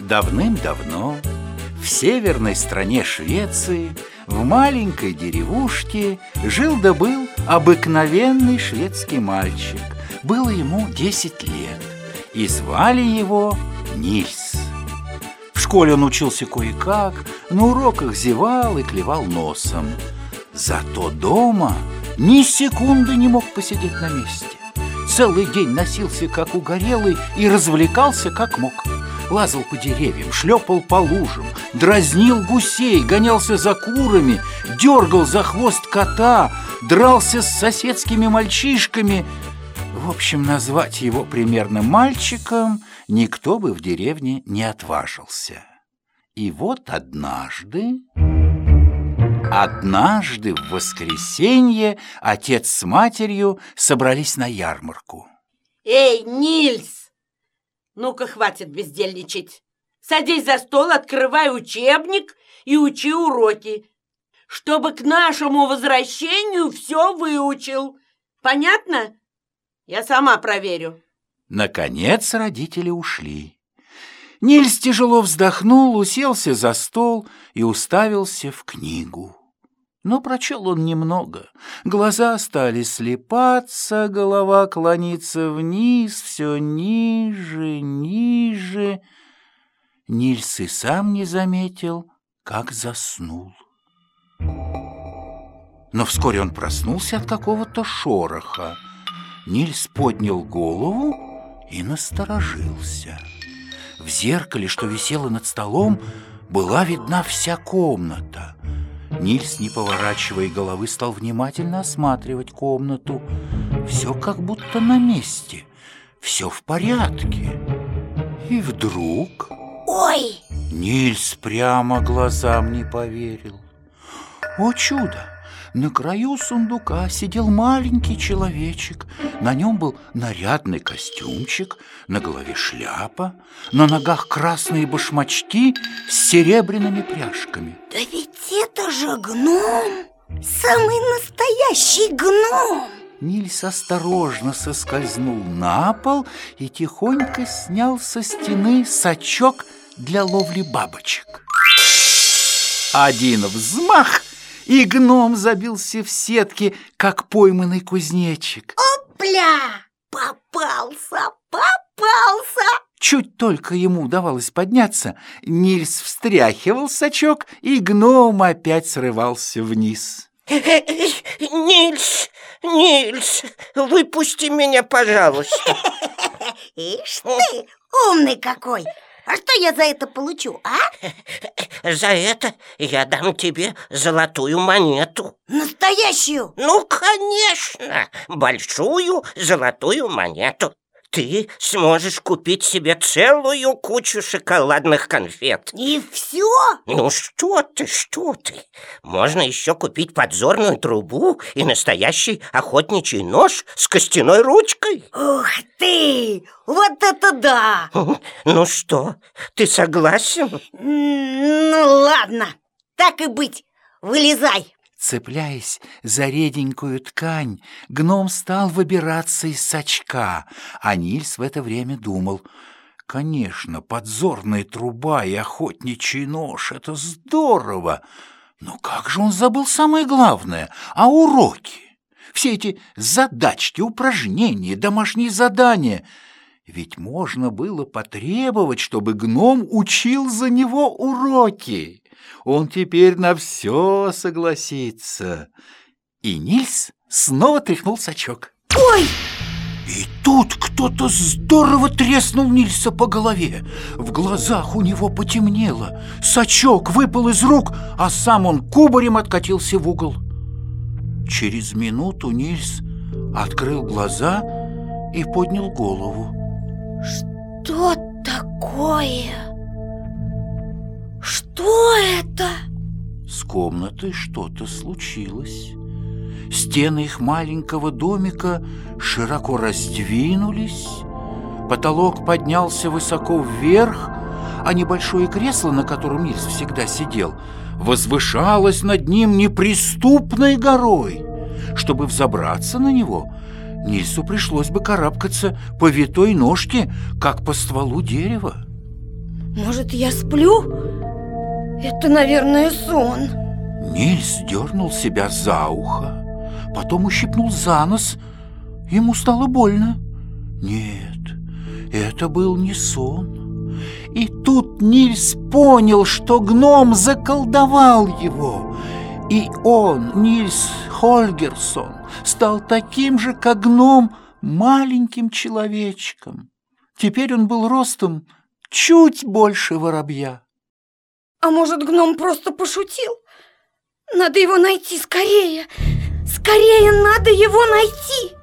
Давным-давно в северной стране Швеции в маленькой деревушке жил да был обыкновенный шведский мальчик. Было ему 10 лет, и звали его Нильс. Школе он учился кое-как, на уроках зевал и клевал носом. Зато дома ни секунды не мог посидеть на месте. Целый день носился, как угорелый, и развлекался, как мог лазал по деревьям, шлепал по лужам, дразнил гусей, гонялся за курами, дергал за хвост кота, дрался с соседскими мальчишками. В общем, назвать его примерно мальчиком никто бы в деревне не отважился. И вот однажды... Однажды в воскресенье отец с матерью собрались на ярмарку. Эй, Нильс! Ну-ка, хватит бездельничать. Садись за стол, открывай учебник и учи уроки, чтобы к нашему возвращению все выучил. Понятно? Я сама проверю. Наконец родители ушли. Нильс тяжело вздохнул, уселся за стол и уставился в книгу. Но прочел он немного. Глаза стали слепаться, голова клониться вниз, все ниже, ниже. Нильс и сам не заметил, как заснул. Но вскоре он проснулся от какого-то шороха. Нильс поднял голову и насторожился. В зеркале, что висело над столом, была видна вся комната — Нильс, не поворачивая головы, стал внимательно осматривать комнату. Все как будто на месте, все в порядке. И вдруг... Ой! Нильс прямо глазам не поверил. О чудо! На краю сундука сидел маленький человечек. На нем был нарядный костюмчик, на голове шляпа, на ногах красные башмачки с серебряными пряжками. Да ведь это же гном! Самый настоящий гном! Нильс осторожно соскользнул на пол и тихонько снял со стены сачок для ловли бабочек. Один взмах — и гном забился в сетки, как пойманный кузнечик. Опля! Попался, попался! Чуть только ему удавалось подняться, Нильс встряхивал сачок, и гном опять срывался вниз. Нильс, Нильс, выпусти меня, пожалуйста. Ишь ты, умный какой! А что я за это получу, а? За это я дам тебе золотую монету. Настоящую? Ну, конечно, большую золотую монету ты сможешь купить себе целую кучу шоколадных конфет. И все? Ну что ты, что ты? Можно еще купить подзорную трубу и настоящий охотничий нож с костяной ручкой. Ух ты! Вот это да! Ну что, ты согласен? Ну ладно, так и быть, вылезай. Цепляясь за реденькую ткань, гном стал выбираться из сачка, а Нильс в это время думал, «Конечно, подзорная труба и охотничий нож — это здорово, но как же он забыл самое главное — а уроки? Все эти задачки, упражнения, домашние задания — ведь можно было потребовать, чтобы гном учил за него уроки. Он теперь на все согласится. И Нильс снова тряхнул сачок. Ой! И тут кто-то здорово треснул Нильса по голове. В глазах у него потемнело. Сачок выпал из рук, а сам он кубарем откатился в угол. Через минуту Нильс открыл глаза и поднял голову. Что такое? Что это? С комнатой что-то случилось. Стены их маленького домика широко раздвинулись, потолок поднялся высоко вверх, а небольшое кресло, на котором Нильс всегда сидел, возвышалось над ним неприступной горой. Чтобы взобраться на него, Нильсу пришлось бы карабкаться по витой ножке, как по стволу дерева. Может, я сплю? Это, наверное, сон. Нильс дернул себя за ухо, потом ущипнул за нос. Ему стало больно. Нет, это был не сон. И тут Нильс понял, что гном заколдовал его. И он, Нильс Хольгерсон, стал таким же, как гном, маленьким человечком. Теперь он был ростом чуть больше воробья. А может, гном просто пошутил? Надо его найти скорее. Скорее надо его найти.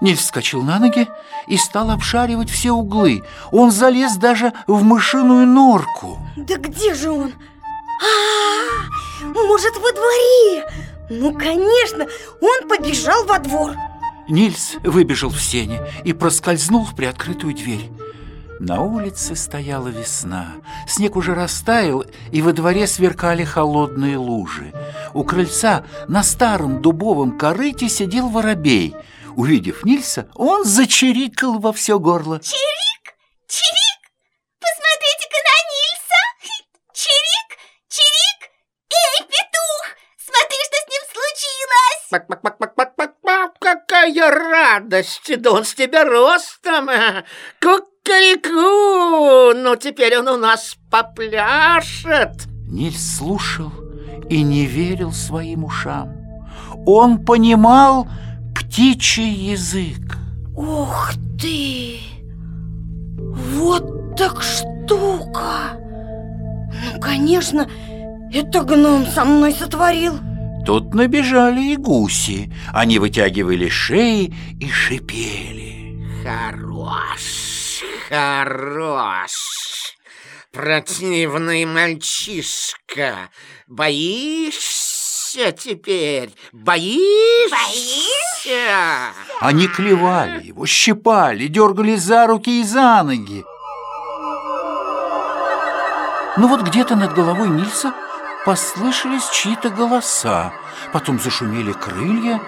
Нильс вскочил на ноги и стал обшаривать все углы. Он залез даже в мышиную норку. Да где же он? А, может, во дворе? Ну, конечно, он побежал во двор. Нильс выбежал в сене и проскользнул в приоткрытую дверь. На улице стояла весна. Снег уже растаял, и во дворе сверкали холодные лужи. У крыльца на старом дубовом корыте сидел воробей. Увидев Нильса, он зачирикал во все горло. Чирик, посмотрите-ка на Нильса. Чирик, чирик. Эй, петух, смотри, что с ним случилось. Пак-пак-пак-пак-пак-пак, какая радость! Да он с тебя ростом! Кукареку! Ну, теперь он у нас попляшет! Нильс слушал и не верил своим ушам. Он понимал птичий язык. Ух ты! Вот так штука! Ну, конечно, это гном со мной сотворил. Тут набежали и гуси. Они вытягивали шеи и шипели. Хорош, хорош! Противный мальчишка! Боишься теперь? Боишься? Боишься? Они клевали его, щипали, дергали за руки и за ноги. Ну вот где-то над головой Нильса послышались чьи-то голоса. Потом зашумели крылья.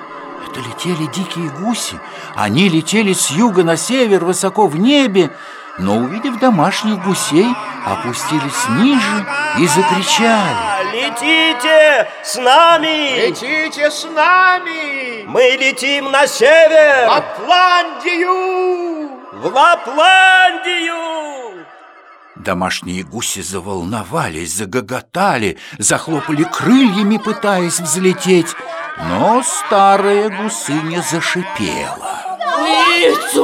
Это летели дикие гуси. Они летели с юга на север, высоко в небе, но, увидев домашних гусей, опустились ниже и закричали. Летите с нами! Летите с нами! Мы летим на север! Лапландию! В Лапландию! Домашние гуси заволновались, загоготали, захлопали крыльями, пытаясь взлететь, но старая гусыня зашипела. Вы с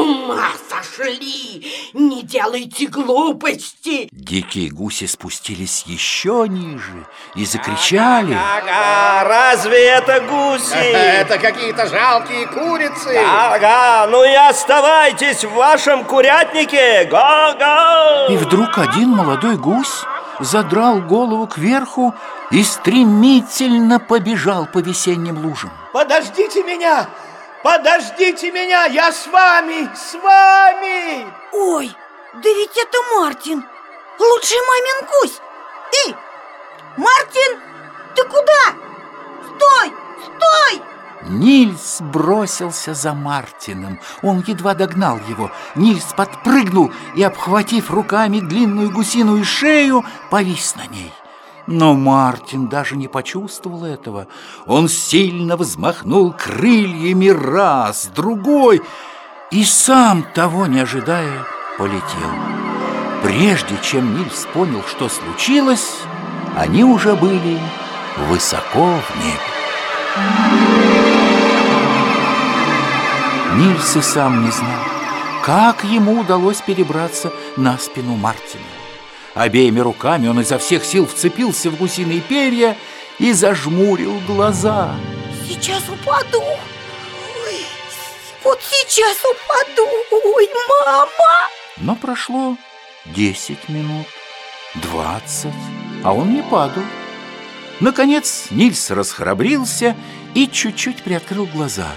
ума сошли! Не делайте глупости! Дикие гуси спустились еще ниже и закричали. Ага, разве это гуси? Это какие-то жалкие курицы! Ага, ну и оставайтесь в вашем курятнике! Го-го! И вдруг один молодой гусь задрал голову кверху и стремительно побежал по весенним лужам. Подождите меня! Подождите меня! Я с вами! С вами! Ой, да ведь это Мартин, лучший мамин гусь. Эй, Мартин, ты куда? Стой, стой! Нильс бросился за Мартином. Он едва догнал его. Нильс подпрыгнул и, обхватив руками длинную гусиную шею, повис на ней. Но Мартин даже не почувствовал этого. Он сильно взмахнул крыльями раз, другой, и сам, того не ожидая, полетел. Прежде чем Нильс понял, что случилось, они уже были высоко в небе. Нильс и сам не знал, как ему удалось перебраться на спину Мартина. Обеими руками он изо всех сил вцепился в гусиные перья и зажмурил глаза. Сейчас упаду. Ой, вот сейчас упаду. Ой, мама! Но прошло десять минут, двадцать, а он не падал. Наконец Нильс расхрабрился и чуть-чуть приоткрыл глаза.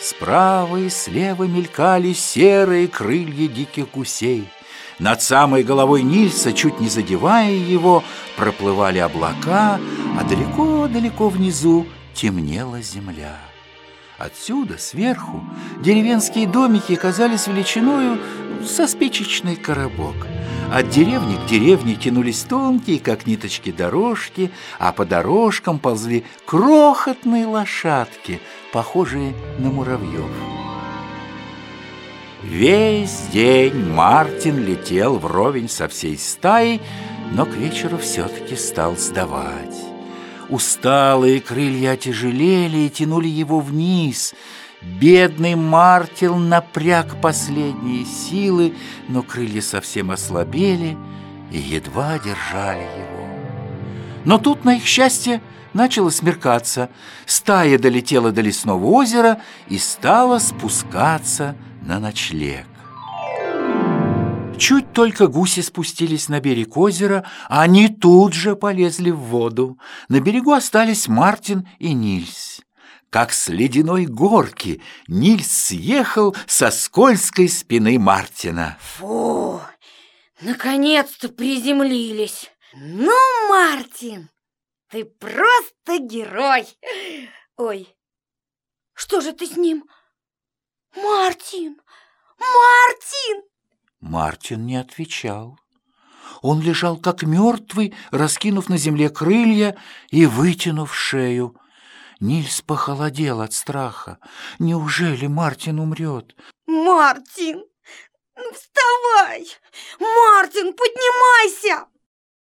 Справа и слева мелькали серые крылья диких гусей. Над самой головой Нильса, чуть не задевая его, проплывали облака, а далеко-далеко внизу темнела земля. Отсюда, сверху, деревенские домики казались величиною со спичечный коробок. От деревни к деревне тянулись тонкие, как ниточки, дорожки, а по дорожкам ползли крохотные лошадки, похожие на муравьев. Весь день Мартин летел вровень со всей стаей, но к вечеру все-таки стал сдавать. Усталые крылья отяжелели и тянули его вниз. Бедный Мартин напряг последние силы, но крылья совсем ослабели и едва держали его. Но тут, на их счастье, начало смеркаться. Стая долетела до лесного озера и стала спускаться на ночлег. Чуть только гуси спустились на берег озера, они тут же полезли в воду. На берегу остались Мартин и Нильс. Как с ледяной горки Нильс съехал со скользкой спины Мартина. Фу, наконец-то приземлились. Ну, Мартин, ты просто герой. Ой, что же ты с ним? Мартин, Мартин! Мартин не отвечал. Он лежал как мертвый, раскинув на земле крылья и вытянув шею. Нильс похолодел от страха. Неужели Мартин умрет? Мартин, ну вставай! Мартин, поднимайся!